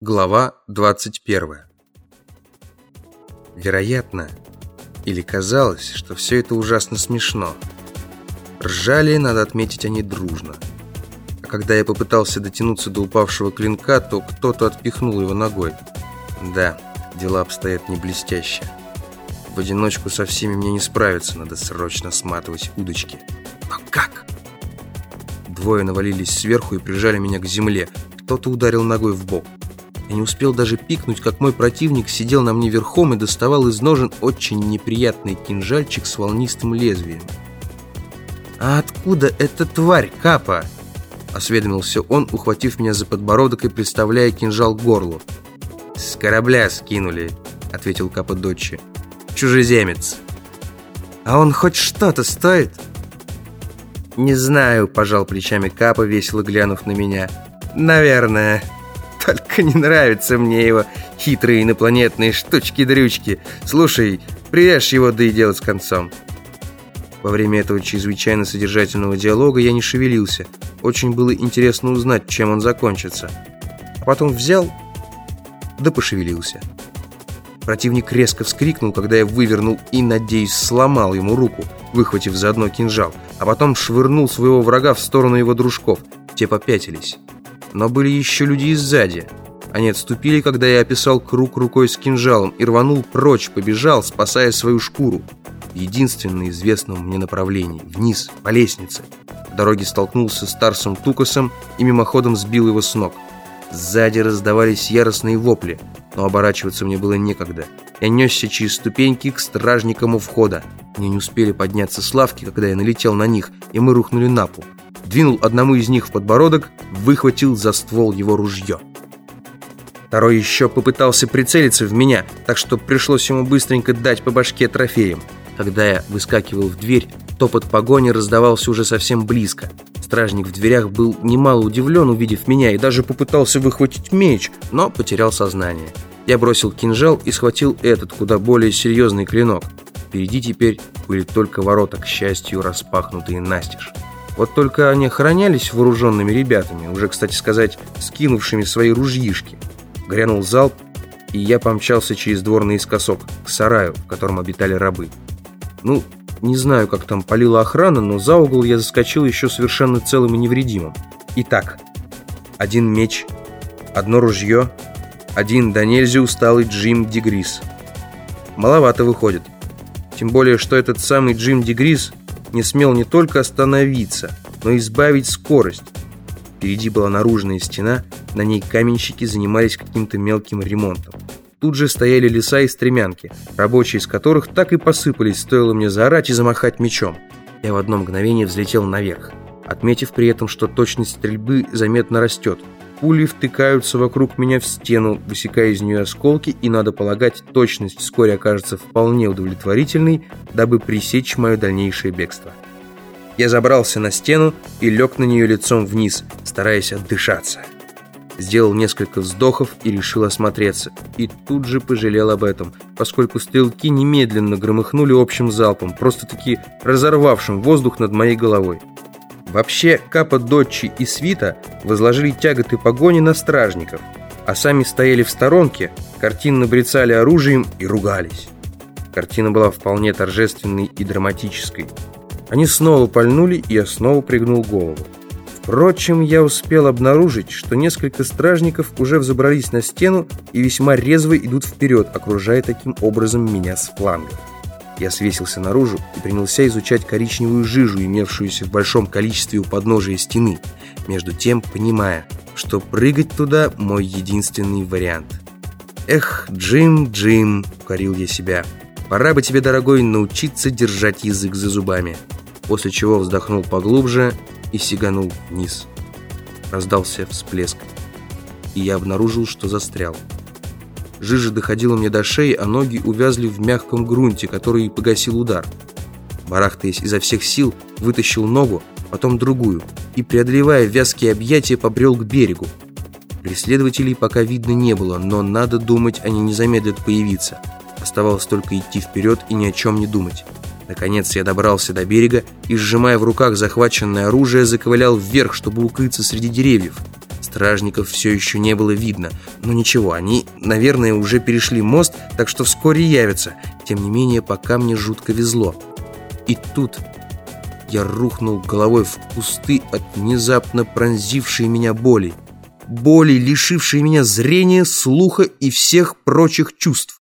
Глава 21 Вероятно, или казалось, что все это ужасно смешно. Ржали, надо отметить, они дружно. А когда я попытался дотянуться до упавшего клинка, то кто-то отпихнул его ногой. Да, дела обстоят не блестяще. В одиночку со всеми мне не справиться, надо срочно сматывать удочки. Но как? Двое навалились сверху и прижали меня к земле. Кто-то ударил ногой в бок. Я не успел даже пикнуть, как мой противник сидел на мне верхом и доставал из ножен очень неприятный кинжальчик с волнистым лезвием. «А откуда эта тварь, Капа?» Осведомился он, ухватив меня за подбородок и приставляя кинжал к горлу. «С корабля скинули», — ответил Капа Дочи. «Чужеземец». «А он хоть что-то стоит?» «Не знаю», — пожал плечами Капа, весело глянув на меня. «Наверное». Только не нравятся мне его хитрые инопланетные штучки-дрючки. Слушай, прирежь его, да и дело с концом. Во время этого чрезвычайно содержательного диалога я не шевелился. Очень было интересно узнать, чем он закончится. А потом взял, да пошевелился. Противник резко вскрикнул, когда я вывернул и, надеюсь, сломал ему руку, выхватив заодно кинжал, а потом швырнул своего врага в сторону его дружков. Те попятились. Но были еще люди и сзади. Они отступили, когда я описал круг рукой с кинжалом и рванул прочь, побежал, спасая свою шкуру. В единственно известном мне направлении, вниз, по лестнице. В дороге столкнулся с Тарсом Тукасом и мимоходом сбил его с ног. Сзади раздавались яростные вопли, но оборачиваться мне было некогда. Я несся через ступеньки к стражникам у входа. Мне не успели подняться с лавки, когда я налетел на них, и мы рухнули на пол двинул одному из них в подбородок, выхватил за ствол его ружье. Второй еще попытался прицелиться в меня, так что пришлось ему быстренько дать по башке трофеем. Когда я выскакивал в дверь, топот погони раздавался уже совсем близко. Стражник в дверях был немало удивлен, увидев меня, и даже попытался выхватить меч, но потерял сознание. Я бросил кинжал и схватил этот, куда более серьезный клинок. Впереди теперь были только ворота, к счастью, распахнутые настежь. Вот только они охранялись вооруженными ребятами, уже, кстати сказать, скинувшими свои ружьишки. Грянул залп, и я помчался через двор наискосок, к сараю, в котором обитали рабы. Ну, не знаю, как там полила охрана, но за угол я заскочил еще совершенно целым и невредимым. Итак, один меч, одно ружье, один до нельзя усталый Джим Дегрис. Маловато выходит. Тем более, что этот самый Джим Дегрис не смел не только остановиться, но и избавить скорость. Впереди была наружная стена, на ней каменщики занимались каким-то мелким ремонтом. Тут же стояли леса и стремянки, рабочие из которых так и посыпались, стоило мне заорать и замахать мечом. Я в одно мгновение взлетел наверх, отметив при этом, что точность стрельбы заметно растет. Пули втыкаются вокруг меня в стену, высекая из нее осколки, и, надо полагать, точность вскоре окажется вполне удовлетворительной, дабы пресечь мое дальнейшее бегство. Я забрался на стену и лег на нее лицом вниз, стараясь отдышаться. Сделал несколько вздохов и решил осмотреться. И тут же пожалел об этом, поскольку стрелки немедленно громыхнули общим залпом, просто-таки разорвавшим воздух над моей головой. Вообще, Капа Дочи и Свита возложили тяготы погони на стражников, а сами стояли в сторонке, картинно брецали оружием и ругались. Картина была вполне торжественной и драматической. Они снова пальнули, и я снова пригнул голову. Впрочем, я успел обнаружить, что несколько стражников уже взобрались на стену и весьма резво идут вперед, окружая таким образом меня с фланга. Я свесился наружу и принялся изучать коричневую жижу, имевшуюся в большом количестве у подножия стены, между тем понимая, что прыгать туда – мой единственный вариант. «Эх, Джим, Джим!» – укорил я себя. «Пора бы тебе, дорогой, научиться держать язык за зубами». После чего вздохнул поглубже и сиганул вниз. Раздался всплеск, и я обнаружил, что застрял. Жижа доходила мне до шеи, а ноги увязли в мягком грунте, который погасил удар. Барахтаясь изо всех сил, вытащил ногу, потом другую, и, преодолевая вязкие объятия, побрел к берегу. Преследователей пока видно не было, но, надо думать, они не замедлят появиться. Оставалось только идти вперед и ни о чем не думать. Наконец я добрался до берега и, сжимая в руках захваченное оружие, заковылял вверх, чтобы укрыться среди деревьев. Стражников все еще не было видно. Но ничего, они, наверное, уже перешли мост, так что вскоре явятся. Тем не менее, пока мне жутко везло. И тут я рухнул головой в кусты от внезапно пронзившей меня боли. Боли, лишившей меня зрения, слуха и всех прочих чувств.